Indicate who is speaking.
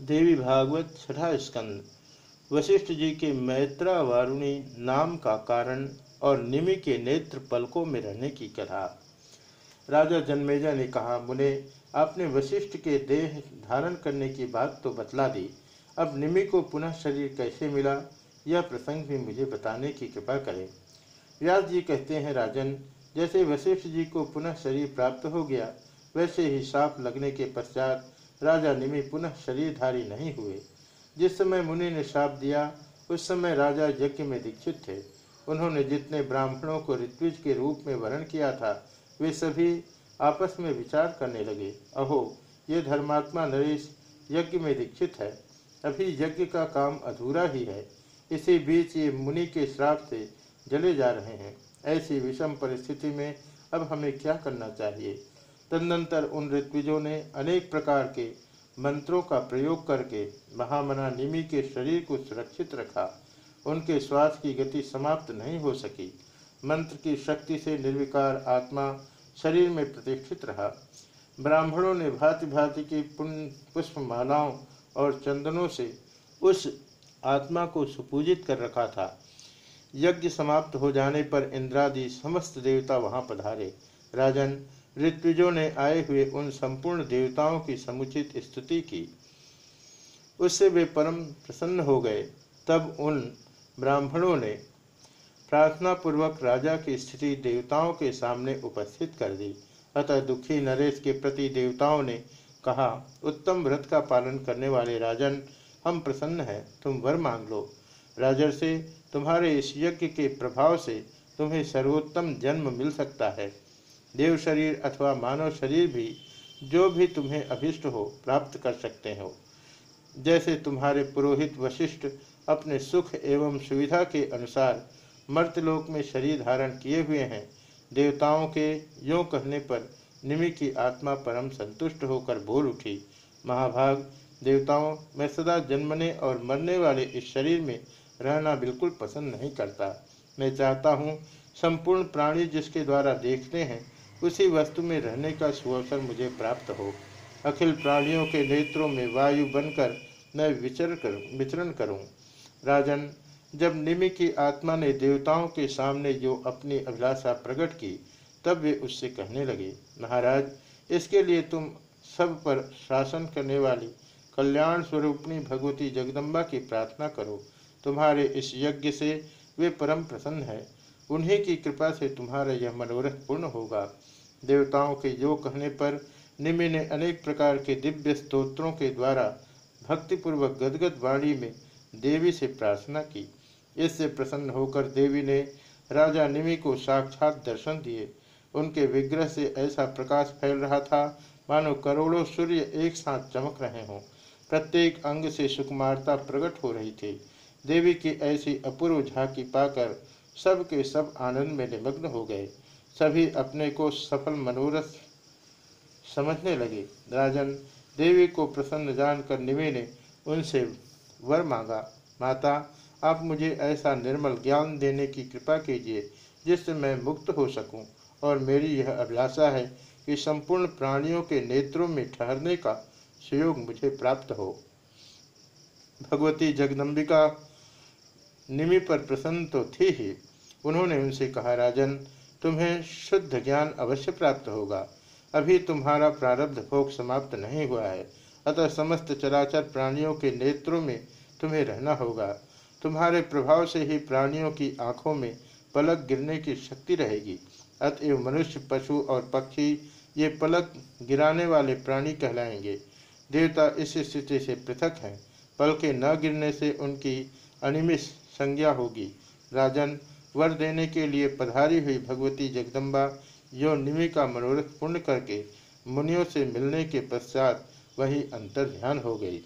Speaker 1: देवी भागवत छठा स्कंद। वशिष्ठ जी के मैत्रा वारुणी नाम का कारण और निमि के नेत्र पलकों में रहने की कथा। राजा जन्मेजा ने कहा, मुने, आपने वशिष्ठ के देह धारण करने की बात तो बतला दी। अब निमि को पुनः शरीर कैसे मिला, यह प्रसंग भी मुझे बताने की कृपा करें। व्यास जी कहते हैं, राजन, जैसे वशिष्ठ जी को पुनः शरीर प्राप्त हो गया, वैसे ही साप लगने के पश्चात राजा निमि पुनः शरीरधारी नहीं हुए। जिस समय मुनि ने श्राप दिया, उस समय राजा यज्ञ में दीक्षित थे। उन्होंने जितने ब्राह्मणों को ऋत्विज के रूप में वर्ण किया था, वे सभी आपस में विचार करने लगे, अहो, ये धर्मात्मा नरेश यज्ञ में दीक्षित है। अभी यज्ञ का काम अधूरा ही है। इसी बीच ये मुनि के श्राप से जले जा रहे हैं। ऐसी विषम परिस्थिति में अब हमें क्या करना चाहिए? तदनंतर उन ऋत्विजों ने अनेक प्रकार के मंत्रों का प्रयोग करके महामना निमि के शरीर को सुरक्षित रखा। उनके श्वास की गति समाप्त नहीं हो सकी। मंत्र की शक्ति से निर्विकार आत्मा शरीर में प्रतिष्ठित रहा। ब्राह्मणों ने भांति भांति की पुष्प मालाओं और चंदनों से उस आत्मा को सुपूजित कर रखा था। यज्ञ समाप्त हो जाने पर इंद्रादि समस्त देवता वहाँ पधारे। राजन ऋत्विजों ने आए हुए उन संपूर्ण देवताओं की समुचित स्तुति की। उससे वे परम प्रसन्न हो गए। तब उन ब्राह्मणों ने प्रार्थना पूर्वक राजा की स्थिति देवताओं के सामने उपस्थित कर दी। अतः दुखी नरेश के प्रति देवताओं ने कहा, उत्तम व्रत का पालन करने वाले राजन, हम प्रसन्न हैं। तुम वर मांग लो। राजर से, तुम्हारे इस यज्ञ के प्रभाव से तुम्हें सर्वोत्तम जन्म मिल सकता है। देव शरीर अथवा मानव शरीर भी जो भी तुम्हें अभिष्ट हो, प्राप्त कर सकते हो। जैसे तुम्हारे पुरोहित वशिष्ठ अपने सुख एवं सुविधा के अनुसार मर्तलोक में शरीर धारण किए हुए हैं, देवताओं के यो कहने पर निमि की आत्मा परम संतुष्ट होकर बोल उठी। महाभाग, देवताओं, मैं सदा जन्मने और मरने वाले इस शरीर में रहना बिल्कुल पसंद नहीं करता। मैं चाहता हूँ, संपूर्ण प्राणी जिसके द्वारा देखते हैं उसी वस्तु में रहने का सुअवसर मुझे प्राप्त हो। अखिल प्राणियों के नेत्रों में वायु बनकर मैं विचर कर विचरण करूँ। राजन, जब निमि की आत्मा ने देवताओं के सामने जो अपनी अभिलाषा प्रकट की, तब वे उससे कहने लगे, महाराज, इसके लिए तुम सब पर शासन करने वाली कल्याण स्वरूपणी भगवती जगदम्बा की प्रार्थना करो। तुम्हारे इस यज्ञ से वे परम प्रसन्न है। उन्हीं की कृपा से तुम्हारा यह मनोरथ पूर्ण होगा। देवताओं के जो कहने पर निमि ने अनेक प्रकार के दिव्य स्तोत्रों के द्वारा भक्तिपूर्वक गदगद वाणी में देवी से प्रार्थना की। इससे प्रसन्न होकर देवी ने राजा निमि को साक्षात दर्शन दिए। उनके विग्रह से ऐसा प्रकाश फैल रहा था, मानो करोड़ों सूर्य एक साथ चमक रहे हों। प्रत्येक अंग से सुकुमारता प्रकट हो रही थी। देवी की ऐसी अपूर्व झांकी पाकर सब के सब आनंद में निमग्न हो गए। सभी अपने को सफल मनोरथ समझने लगे। राजन देवी को प्रसन्न जानकर निवे ने उनसे वर मांगा, माता, आप मुझे ऐसा निर्मल ज्ञान देने की कृपा कीजिए, जिससे मैं मुक्त हो सकूँ। और मेरी यह अभिलाषा है कि संपूर्ण प्राणियों के नेत्रों में ठहरने का सुयोग मुझे प्राप्त हो। भगवती जगदम्बिका निमि पर प्रसन्न तो थी ही। उन्होंने उनसे कहा, राजन, तुम्हें शुद्ध ज्ञान अवश्य प्राप्त होगा। अभी तुम्हारा प्रारब्ध भोग समाप्त नहीं हुआ है। अतः समस्त चराचर प्राणियों के नेत्रों में तुम्हें रहना होगा। तुम्हारे प्रभाव से ही प्राणियों की आँखों में पलक गिरने की शक्ति रहेगी। अतएव मनुष्य, पशु और पक्षी ये पलक गिराने वाले प्राणी कहलाएँगे। देवता इस स्थिति से पृथक हैं। पलके न गिरने से उनकी अनिमिष संज्ञा होगी। राजन वर देने के लिए पधारी हुई भगवती जगदम्बा यो निमि का मनोरथ पूर्ण करके मुनियों से मिलने के पश्चात वही अंतर ध्यान हो गई।